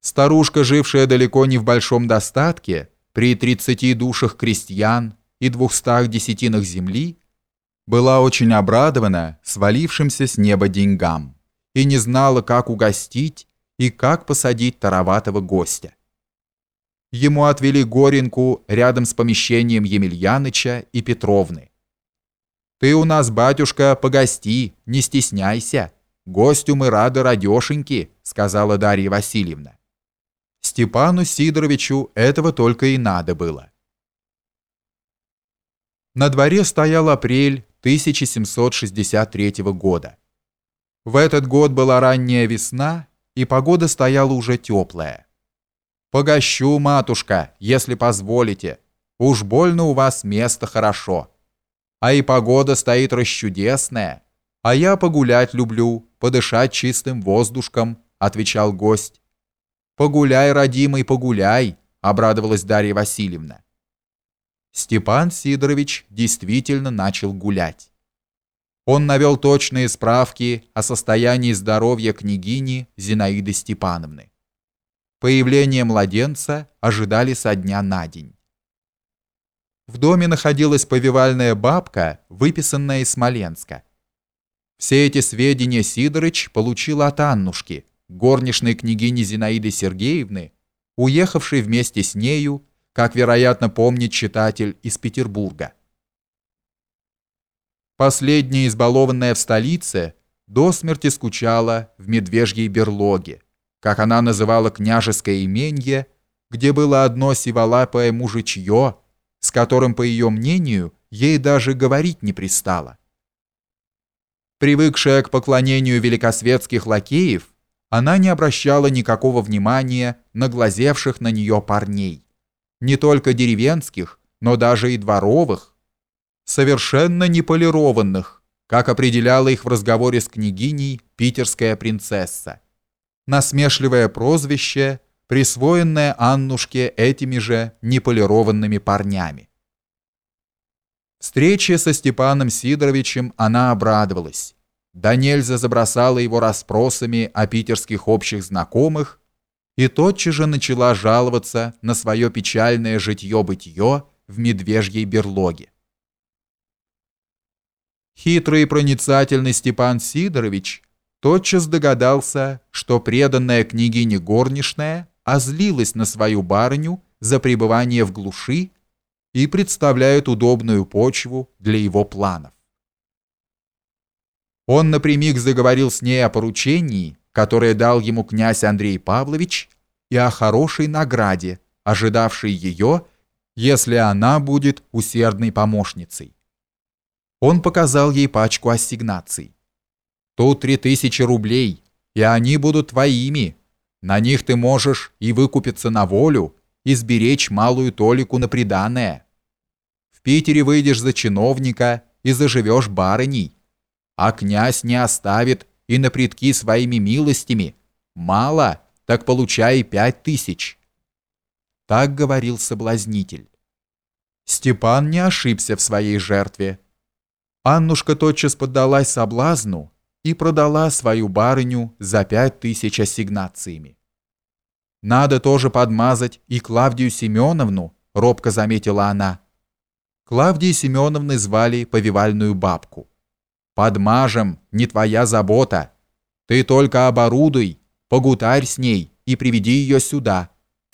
Старушка, жившая далеко не в большом достатке, при 30 душах крестьян и 200 десятинах земли, была очень обрадована свалившимся с неба деньгам и не знала, как угостить и как посадить тароватого гостя. Ему отвели горенку рядом с помещением Емельяныча и Петровны. «Ты у нас, батюшка, погости, не стесняйся. Гостю мы рады радешеньки», — сказала Дарья Васильевна. Степану Сидоровичу этого только и надо было. На дворе стоял апрель 1763 года. В этот год была ранняя весна, и погода стояла уже теплая. «Погощу, матушка, если позволите. Уж больно у вас место хорошо. А и погода стоит расчудесная. А я погулять люблю, подышать чистым воздушком», — отвечал гость. «Погуляй, родимый, погуляй», — обрадовалась Дарья Васильевна. Степан Сидорович действительно начал гулять. Он навел точные справки о состоянии здоровья княгини Зинаиды Степановны. Появление младенца ожидали со дня на день. В доме находилась повивальная бабка, выписанная из Смоленска. Все эти сведения Сидорыч получил от Аннушки, горничной княгини Зинаиды Сергеевны, уехавшей вместе с нею как, вероятно, помнит читатель из Петербурга. Последняя, избалованная в столице, до смерти скучала в медвежьей берлоге, как она называла княжеское именье, где было одно сиволапое мужичье, с которым, по ее мнению, ей даже говорить не пристало. Привыкшая к поклонению великосветских лакеев, она не обращала никакого внимания на глазевших на нее парней не только деревенских, но даже и дворовых, совершенно неполированных, как определяла их в разговоре с княгиней питерская принцесса. Насмешливое прозвище, присвоенное Аннушке этими же неполированными парнями. Встрече со Степаном Сидоровичем она обрадовалась. Да нельзя забросала его расспросами о питерских общих знакомых и тотчас же начала жаловаться на свое печальное житье-бытие в медвежьей берлоге. Хитрый и проницательный Степан Сидорович тотчас догадался, что преданная княгиня горничная озлилась на свою барыню за пребывание в глуши и представляет удобную почву для его планов. Он напрямик заговорил с ней о поручении, которое дал ему князь Андрей Павлович, и о хорошей награде, ожидавшей ее, если она будет усердной помощницей. Он показал ей пачку ассигнаций. «Тут три тысячи рублей, и они будут твоими. На них ты можешь и выкупиться на волю, и сберечь малую толику на приданое. В Питере выйдешь за чиновника и заживешь барыней, а князь не оставит и на предки своими милостями. Мало, так получай пять тысяч. Так говорил соблазнитель. Степан не ошибся в своей жертве. Аннушка тотчас поддалась соблазну и продала свою барыню за пять тысяч ассигнациями. «Надо тоже подмазать и Клавдию Семеновну», — робко заметила она. Клавдии Семеновны звали повивальную бабку. Подмажем, не твоя забота. Ты только оборудуй, погутарь с ней и приведи ее сюда.